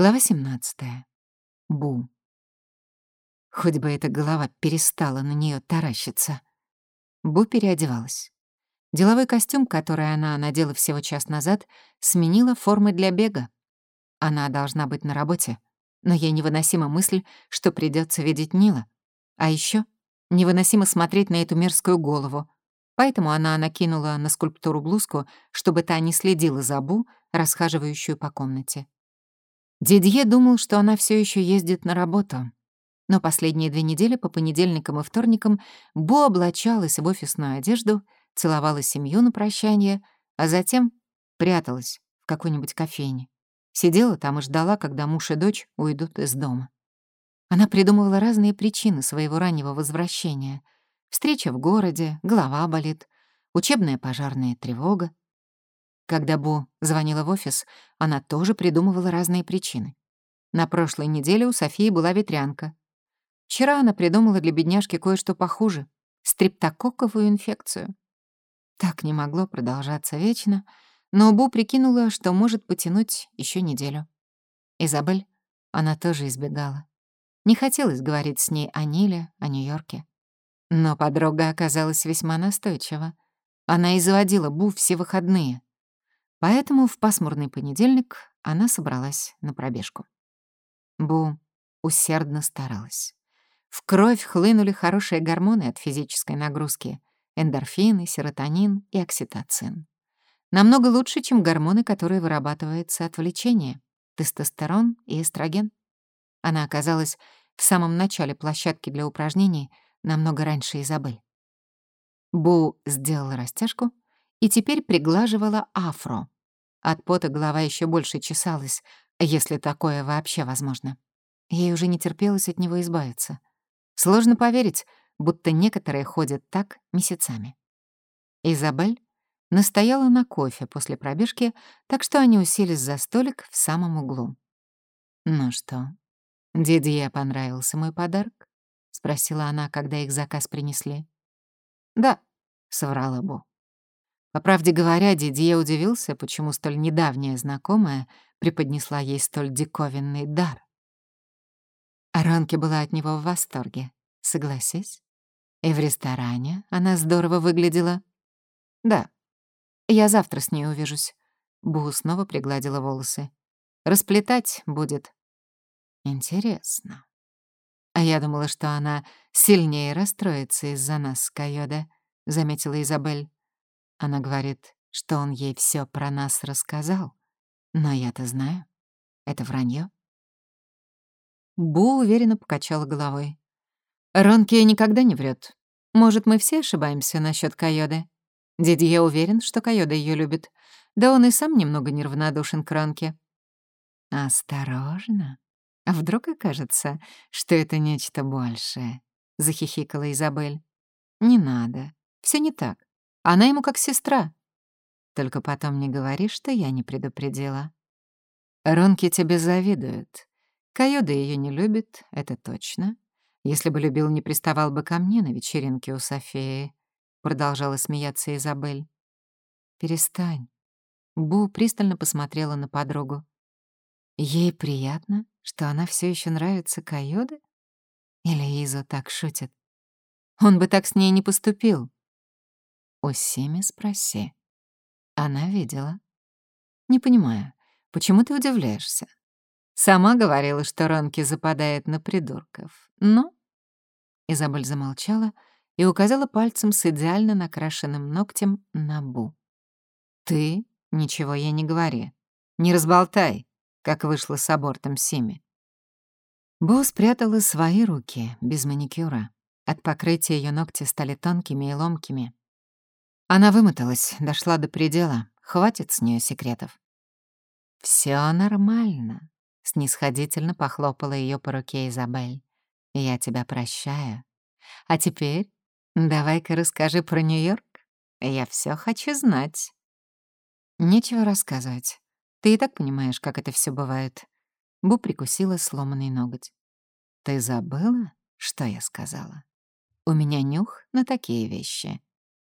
Глава 17. Бу. Хоть бы эта голова перестала на нее таращиться. Бу переодевалась. Деловой костюм, который она надела всего час назад, сменила формы для бега. Она должна быть на работе, но ей невыносима мысль, что придется видеть Нила. А еще невыносимо смотреть на эту мерзкую голову. Поэтому она накинула на скульптуру блузку, чтобы та не следила за Бу, расхаживающую по комнате. Дидье думал, что она все еще ездит на работу. Но последние две недели по понедельникам и вторникам Бо облачалась в офисную одежду, целовала семью на прощание, а затем пряталась в какой-нибудь кофейне. Сидела там и ждала, когда муж и дочь уйдут из дома. Она придумывала разные причины своего раннего возвращения. Встреча в городе, голова болит, учебная пожарная тревога, когда Бу звонила в офис, она тоже придумывала разные причины. На прошлой неделе у Софии была ветрянка. Вчера она придумала для бедняжки кое-что похуже — стрептококковую инфекцию. Так не могло продолжаться вечно, но Бу прикинула, что может потянуть еще неделю. Изабель она тоже избегала. Не хотелось говорить с ней о Ниле, о Нью-Йорке. Но подруга оказалась весьма настойчива. Она и заводила Бу все выходные — Поэтому в пасмурный понедельник она собралась на пробежку. Бу усердно старалась. В кровь хлынули хорошие гормоны от физической нагрузки — эндорфины, серотонин и окситоцин. Намного лучше, чем гормоны, которые вырабатываются от влечения — тестостерон и эстроген. Она оказалась в самом начале площадки для упражнений намного раньше Изабель. Бу сделала растяжку и теперь приглаживала афро. От пота голова еще больше чесалась, если такое вообще возможно. Ей уже не терпелось от него избавиться. Сложно поверить, будто некоторые ходят так месяцами. Изабель настояла на кофе после пробежки, так что они уселись за столик в самом углу. «Ну что, Дидье понравился мой подарок?» — спросила она, когда их заказ принесли. «Да», — соврала Бу. По правде говоря, Дидье удивился, почему столь недавняя знакомая преподнесла ей столь диковинный дар. Аронки была от него в восторге, согласись? И в ресторане она здорово выглядела. Да, я завтра с ней увижусь. Бу снова пригладила волосы. Расплетать будет. Интересно. А я думала, что она сильнее расстроится из-за нас Кайода, заметила Изабель. Она говорит, что он ей все про нас рассказал. Но я-то знаю. Это вранье. Бу уверенно покачала головой. Ронки никогда не врет. Может, мы все ошибаемся насчет Кайоды? Дидье уверен, что Кайода ее любит. Да он и сам немного неравнодушен к Ронке. «Осторожно. А вдруг окажется, что это нечто большее?» — захихикала Изабель. «Не надо. Все не так. Она ему как сестра. Только потом не говори, что я не предупредила. Ронки тебе завидует. Кайода ее не любит, это точно. Если бы любил, не приставал бы ко мне на вечеринке у Софии. Продолжала смеяться Изабель. Перестань. Бу пристально посмотрела на подругу. Ей приятно, что она все еще нравится Кайоде? Или Изо так шутит? Он бы так с ней не поступил. У Сими спроси. Она видела. Не понимаю, почему ты удивляешься? Сама говорила, что Ронки западает на придурков. Но... Изабель замолчала и указала пальцем с идеально накрашенным ногтем на Бу. «Ты ничего ей не говори. Не разболтай, как вышло с абортом Сими». Бу спрятала свои руки, без маникюра. От покрытия ее ногти стали тонкими и ломкими. Она вымоталась, дошла до предела. Хватит с нее секретов. Все нормально», — снисходительно похлопала ее по руке Изабель. «Я тебя прощаю. А теперь давай-ка расскажи про Нью-Йорк. Я все хочу знать». «Нечего рассказывать. Ты и так понимаешь, как это все бывает». Бу прикусила сломанный ноготь. «Ты забыла, что я сказала? У меня нюх на такие вещи.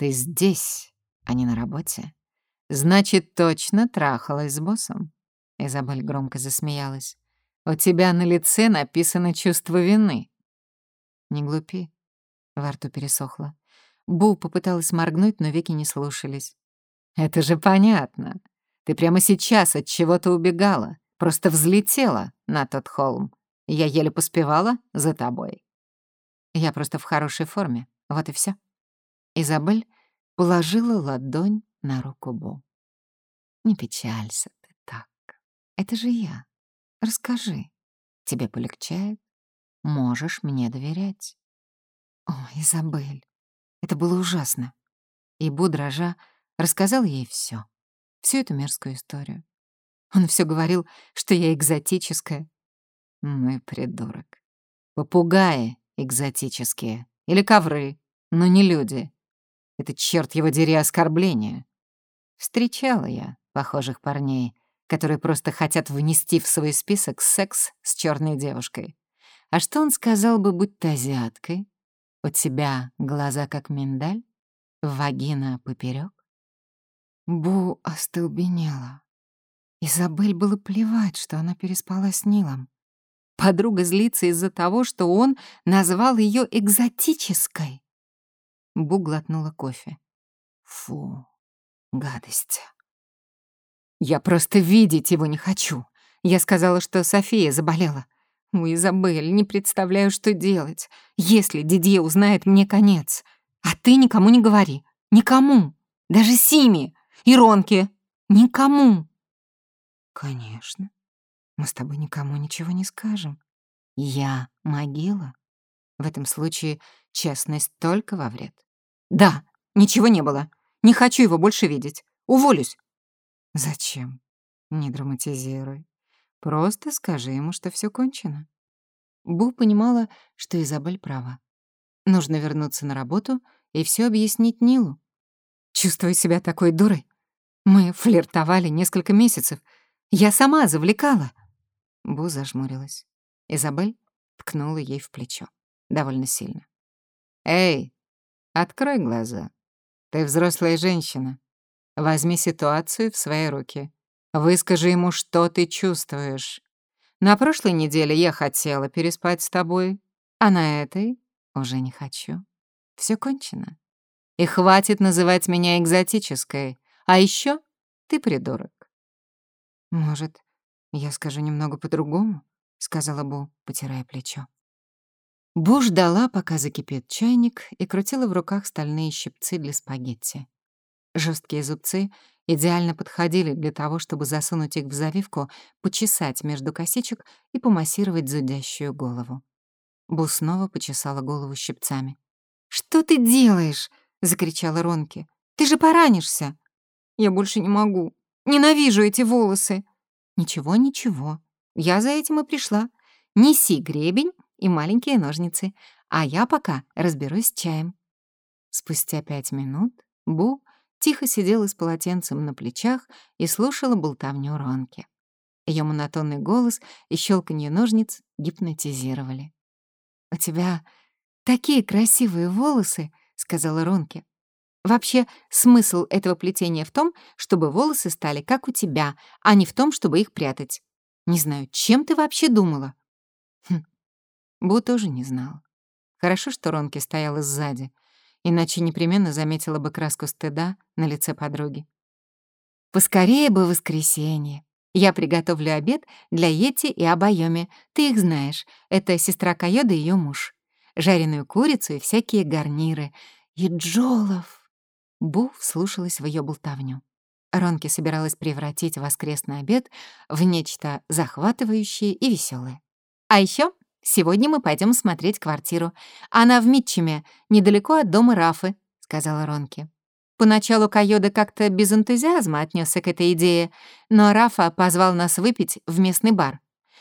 Ты здесь, а не на работе. Значит, точно трахалась с боссом. Изабель громко засмеялась. У тебя на лице написано чувство вины. Не глупи. Во рту пересохло. Бу попыталась моргнуть, но веки не слушались. Это же понятно. Ты прямо сейчас от чего-то убегала, просто взлетела на тот холм. Я еле поспевала за тобой. Я просто в хорошей форме, вот и все. Изабель положила ладонь на руку Бу. «Не печалься ты так. Это же я. Расскажи. Тебе полегчает? Можешь мне доверять». «О, Изабель, это было ужасно». И Бу, дрожа, рассказал ей все, всю эту мерзкую историю. Он все говорил, что я экзотическая. Ну и придурок. Попугаи экзотические. Или ковры, но не люди. Это, черт его дери, оскорбление. Встречала я похожих парней, которые просто хотят внести в свой список секс с черной девушкой. А что он сказал бы, будь ты азиаткой? У тебя глаза как миндаль? Вагина поперек? Бу остолбенела. Изабель было плевать, что она переспала с Нилом. Подруга злится из-за того, что он назвал ее экзотической. Бу глотнула кофе. Фу, гадость. Я просто видеть его не хочу. Я сказала, что София заболела. У Изабель, не представляю, что делать. Если Дидье узнает, мне конец. А ты никому не говори. Никому. Даже Симе и Ронке. Никому. Конечно. Мы с тобой никому ничего не скажем. Я могила. В этом случае честность только во вред. Да, ничего не было. Не хочу его больше видеть. Уволюсь. Зачем? Не драматизируй. Просто скажи ему, что все кончено. Бу понимала, что Изабель права. Нужно вернуться на работу и все объяснить Нилу. Чувствую себя такой дурой. Мы флиртовали несколько месяцев. Я сама завлекала. Бу зажмурилась. Изабель ткнула ей в плечо. Довольно сильно. «Эй, открой глаза. Ты взрослая женщина. Возьми ситуацию в свои руки. Выскажи ему, что ты чувствуешь. На прошлой неделе я хотела переспать с тобой, а на этой уже не хочу. Все кончено. И хватит называть меня экзотической. А еще ты придурок. Может, «Я скажу немного по-другому», — сказала Бу, потирая плечо. Бу ждала, пока закипит чайник, и крутила в руках стальные щипцы для спагетти. Жесткие зубцы идеально подходили для того, чтобы засунуть их в завивку, почесать между косичек и помассировать зудящую голову. Бу снова почесала голову щипцами. «Что ты делаешь?» — закричала Ронки. «Ты же поранишься!» «Я больше не могу. Ненавижу эти волосы!» «Ничего, ничего. Я за этим и пришла. Неси гребень и маленькие ножницы, а я пока разберусь с чаем». Спустя пять минут Бу тихо сидела с полотенцем на плечах и слушала болтовню Ронки. Ее монотонный голос и щелканье ножниц гипнотизировали. «У тебя такие красивые волосы», — сказала Ронки. Вообще, смысл этого плетения в том, чтобы волосы стали как у тебя, а не в том, чтобы их прятать. Не знаю, чем ты вообще думала? Бу тоже не знал. Хорошо, что Ронки стояла сзади, иначе непременно заметила бы краску стыда на лице подруги. «Поскорее бы воскресенье. Я приготовлю обед для Йети и Абайоми. Ты их знаешь. Это сестра Кайода и ее муж. Жареную курицу и всякие гарниры. И Джолов. Бу вслушалась в ее болтовню. Ронки собиралась превратить воскресный обед в нечто захватывающее и веселое. А еще сегодня мы пойдем смотреть квартиру. Она в Митчеме, недалеко от дома Рафы, сказала Ронки. Поначалу Кайода как-то без энтузиазма отнесся к этой идее, но Рафа позвал нас выпить в местный бар.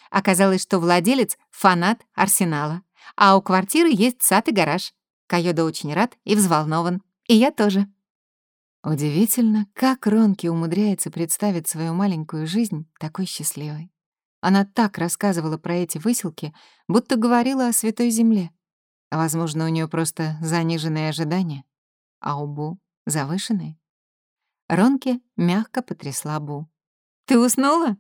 Оказалось, что владелец — фанат Арсенала, а у квартиры есть сад и гараж. Кайода очень рад и взволнован. И я тоже. Удивительно, как Ронки умудряется представить свою маленькую жизнь такой счастливой. Она так рассказывала про эти выселки, будто говорила о Святой Земле. Возможно, у нее просто заниженные ожидания, а у Бу — завышенные. Ронки мягко потрясла Бу. «Ты уснула?»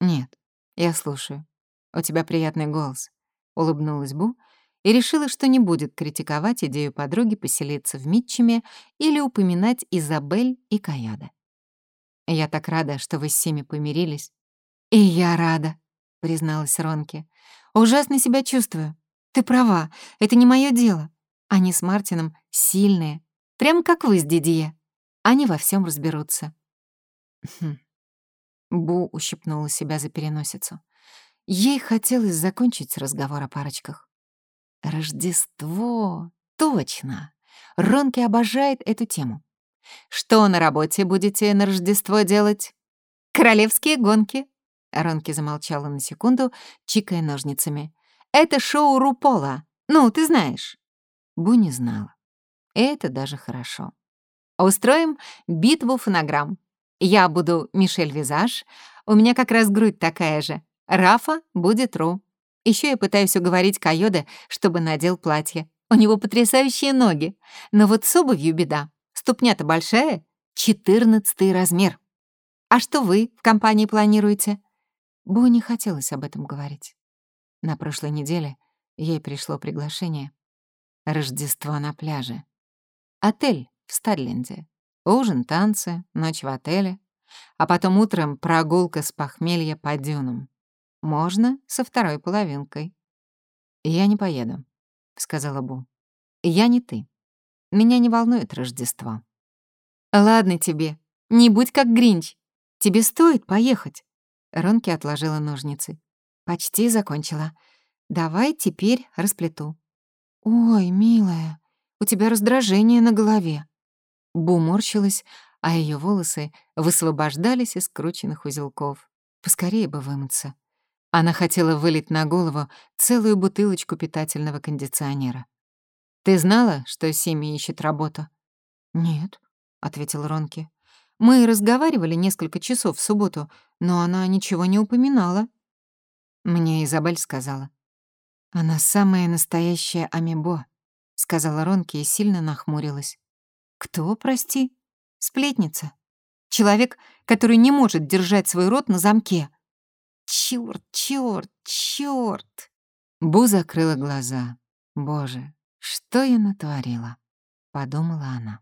«Нет, я слушаю. У тебя приятный голос», — улыбнулась Бу и решила, что не будет критиковать идею подруги поселиться в Митчеме или упоминать Изабель и Каяда. «Я так рада, что вы с Сими помирились». «И я рада», — призналась Ронки. «Ужасно себя чувствую. Ты права, это не мое дело. Они с Мартином сильные, прям как вы с Дидье. Они во всем разберутся». Хм. Бу ущипнула себя за переносицу. Ей хотелось закончить разговор о парочках. Рождество! Точно! Ронки обожает эту тему. Что на работе будете на Рождество делать? Королевские гонки. Ронки замолчала на секунду, чикая ножницами. Это шоу Рупола. Ну, ты знаешь. Бу не знала. Это даже хорошо. Устроим битву фонограмм. Я буду Мишель Визаж, у меня как раз грудь такая же. Рафа будет Ру. Еще я пытаюсь уговорить Койода, чтобы надел платье. У него потрясающие ноги. Но вот с обувью беда. Ступня-то большая, четырнадцатый размер. А что вы в компании планируете? Бу не хотелось об этом говорить. На прошлой неделе ей пришло приглашение. Рождество на пляже. Отель в Стадленде. Ужин, танцы, ночь в отеле. А потом утром прогулка с похмелья по дюнам. Можно со второй половинкой. «Я не поеду», — сказала Бу. «Я не ты. Меня не волнует Рождество». «Ладно тебе, не будь как Гринч. Тебе стоит поехать». Ронки отложила ножницы. «Почти закончила. Давай теперь расплету». «Ой, милая, у тебя раздражение на голове». Бу морщилась, а ее волосы высвобождались из скрученных узелков. Поскорее бы вымыться. Она хотела вылить на голову целую бутылочку питательного кондиционера. «Ты знала, что Сими ищет работу?» «Нет», — ответил Ронки. «Мы разговаривали несколько часов в субботу, но она ничего не упоминала». Мне Изабель сказала. «Она самая настоящая амебо», — сказала Ронки и сильно нахмурилась. «Кто, прости?» «Сплетница. Человек, который не может держать свой рот на замке», Чёрт, чёрт, чёрт! Бу закрыла глаза. Боже, что я натворила? Подумала она.